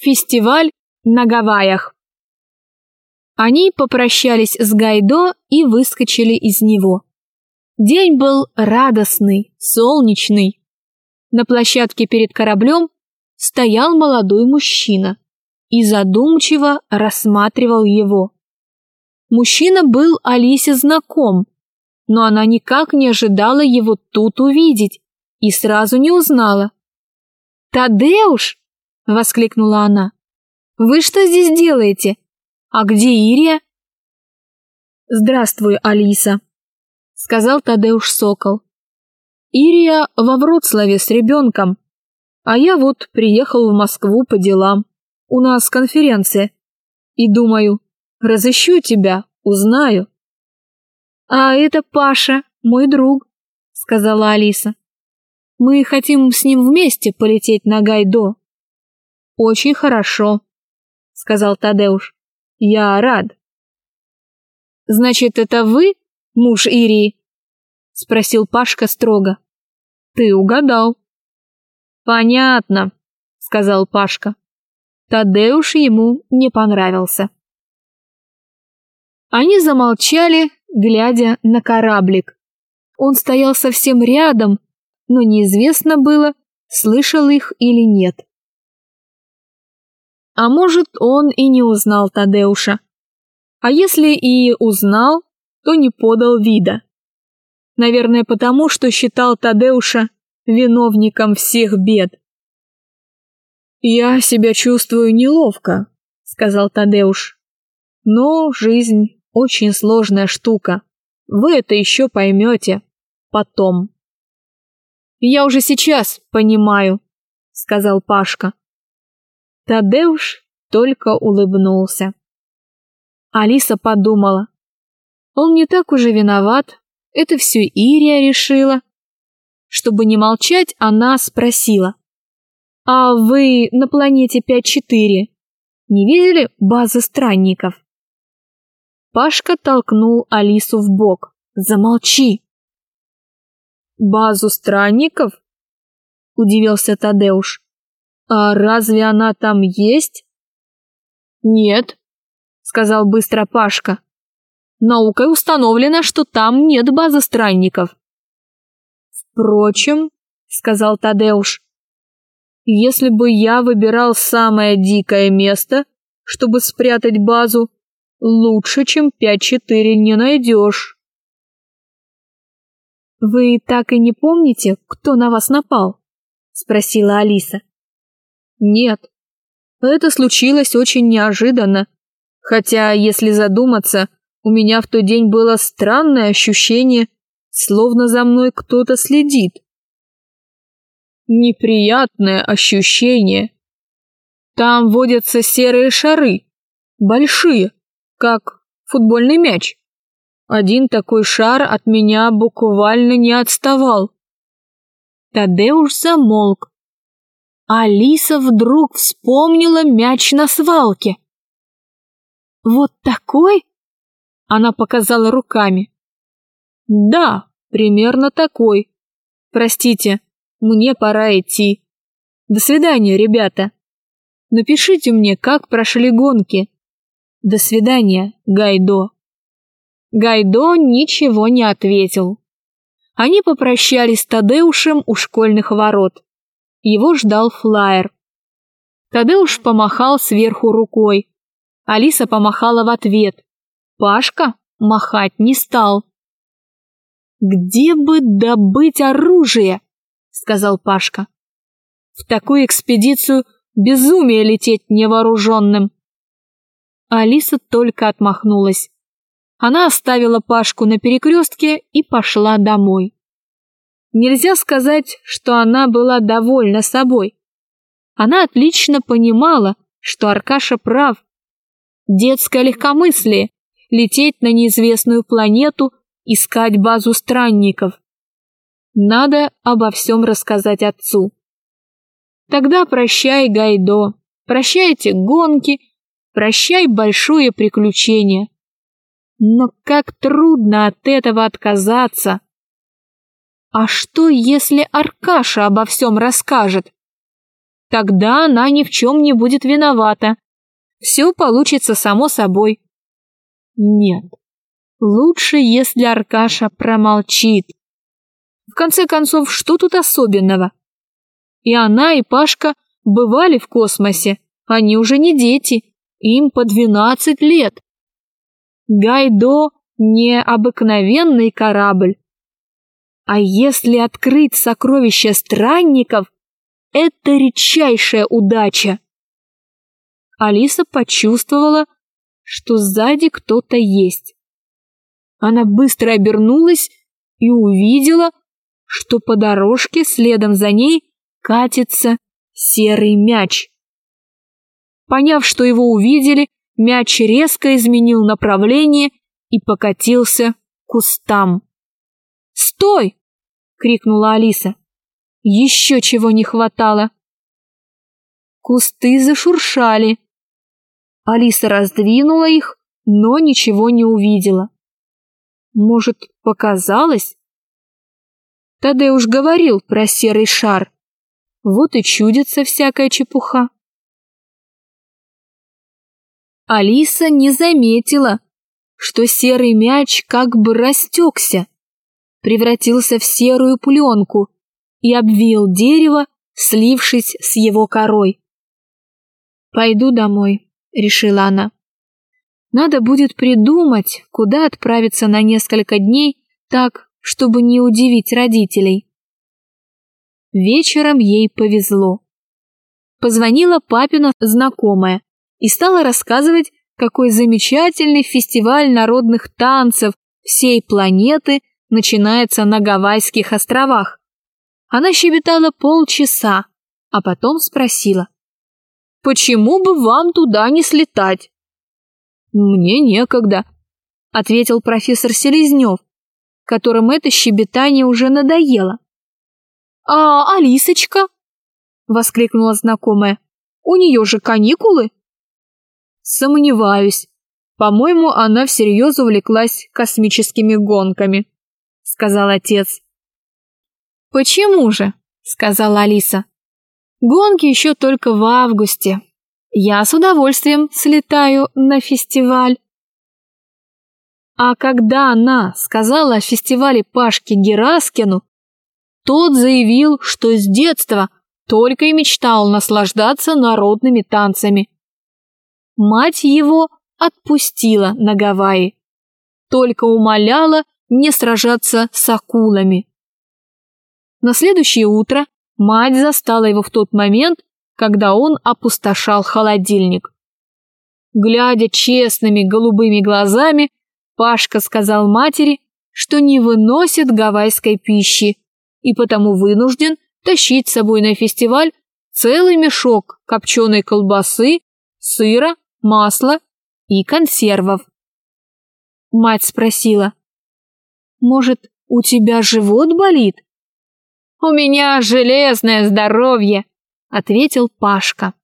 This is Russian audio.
Фестиваль на Гавайях. Они попрощались с Гайдо и выскочили из него. День был радостный, солнечный. На площадке перед кораблем стоял молодой мужчина и задумчиво рассматривал его. Мужчина был Алисе знаком, но она никак не ожидала его тут увидеть и сразу не узнала. «Тадеуш!» — воскликнула она. «Вы что здесь делаете? А где Ирия?» «Здравствуй, Алиса», — сказал Тадеуш Сокол. «Ирия во Вроцлаве с ребенком, а я вот приехал в Москву по делам. У нас конференция. И думаю, разыщу тебя, узнаю». «А это Паша, мой друг», — сказала Алиса. «Мы хотим с ним вместе полететь на Гайдо». «Очень хорошо», — сказал Тадеуш. «Я рад». «Значит, это вы, муж Ирии?» — спросил Пашка строго. «Ты угадал». «Понятно», — сказал Пашка. Тадеуш ему не понравился. Они замолчали, глядя на кораблик. Он стоял совсем рядом, но неизвестно было, слышал их или нет. А может, он и не узнал Тадеуша. А если и узнал, то не подал вида. Наверное, потому что считал Тадеуша виновником всех бед. «Я себя чувствую неловко», — сказал Тадеуш. «Но жизнь очень сложная штука. Вы это еще поймете. Потом. Я уже сейчас понимаю, сказал Пашка. Тадеуш только улыбнулся. Алиса подумала. Он не так уже виноват, это все Ирия решила. Чтобы не молчать, она спросила. «А вы на планете 5-4 не видели базы странников?» Пашка толкнул Алису в бок. Замолчи. Базу странников? Удивился Тадеуш. А разве она там есть? Нет, сказал быстро Пашка. Наукой установлено, что там нет базы странников. Впрочем, сказал Тадеуш, если бы я выбирал самое дикое место, чтобы спрятать базу, Лучше, чем пять-четыре не найдешь. «Вы так и не помните, кто на вас напал?» — спросила Алиса. «Нет, это случилось очень неожиданно. Хотя, если задуматься, у меня в тот день было странное ощущение, словно за мной кто-то следит. Неприятное ощущение. Там водятся серые шары, большие, как футбольный мяч. Один такой шар от меня буквально не отставал. Тадеуш замолк. Алиса вдруг вспомнила мяч на свалке. «Вот такой?» Она показала руками. «Да, примерно такой. Простите, мне пора идти. До свидания, ребята. Напишите мне, как прошли гонки. До свидания, Гайдо. Гайдо ничего не ответил. Они попрощались с Тадеушем у школьных ворот. Его ждал флаер. Тадеуш помахал сверху рукой. Алиса помахала в ответ. Пашка махать не стал. «Где бы добыть оружие?» — сказал Пашка. «В такую экспедицию безумие лететь невооруженным». Алиса только отмахнулась. Она оставила Пашку на перекрестке и пошла домой. Нельзя сказать, что она была довольна собой. Она отлично понимала, что Аркаша прав. Детское легкомыслие — лететь на неизвестную планету, искать базу странников. Надо обо всем рассказать отцу. Тогда прощай, Гайдо, прощайте гонки, Прощай большое приключение. Но как трудно от этого отказаться. А что, если Аркаша обо всем расскажет? Тогда она ни в чем не будет виновата. Все получится само собой. Нет, лучше, если Аркаша промолчит. В конце концов, что тут особенного? И она, и Пашка бывали в космосе. Они уже не дети, им по 12 лет. Гайдо не обыкновенный корабль. А если открыть сокровища странников, это редчайшая удача. Алиса почувствовала, что сзади кто-то есть. Она быстро обернулась и увидела, что по дорожке следом за ней катится серый мяч. Поняв, что его увидели, мяч резко изменил направление и покатился к кустам. «Стой!» — крикнула Алиса. «Еще чего не хватало!» Кусты зашуршали. Алиса раздвинула их, но ничего не увидела. Может, показалось? уж говорил про серый шар. Вот и чудится всякая чепуха. Алиса не заметила, что серый мяч как бы растекся, превратился в серую пленку и обвил дерево, слившись с его корой. «Пойду домой», — решила она. «Надо будет придумать, куда отправиться на несколько дней так, чтобы не удивить родителей». Вечером ей повезло. Позвонила папина знакомая, и стала рассказывать, какой замечательный фестиваль народных танцев всей планеты начинается на Гавайских островах. Она щебетала полчаса, а потом спросила, «Почему бы вам туда не слетать?» «Мне некогда», — ответил профессор Селезнев, которым это щебетание уже надоело. «А Алисочка?» — воскликнула знакомая. «У нее же каникулы?» Сомневаюсь. По-моему, она всерьез увлеклась космическими гонками, сказал отец. Почему же? сказала Алиса. Гонки еще только в августе. Я с удовольствием слетаю на фестиваль. А когда она сказала о фестивале Пашке Гераскину, тот заявил, что с детства только и мечтал наслаждаться народными танцами. Мать его отпустила на Гавайи, только умоляла не сражаться с акулами. На следующее утро мать застала его в тот момент, когда он опустошал холодильник. Глядя честными голубыми глазами, Пашка сказал матери, что не выносит гавайской пищи и потому вынужден тащить с собой на фестиваль целый мешок копченой колбасы, сыра масла и консервов. Мать спросила, «Может, у тебя живот болит?» «У меня железное здоровье», — ответил Пашка.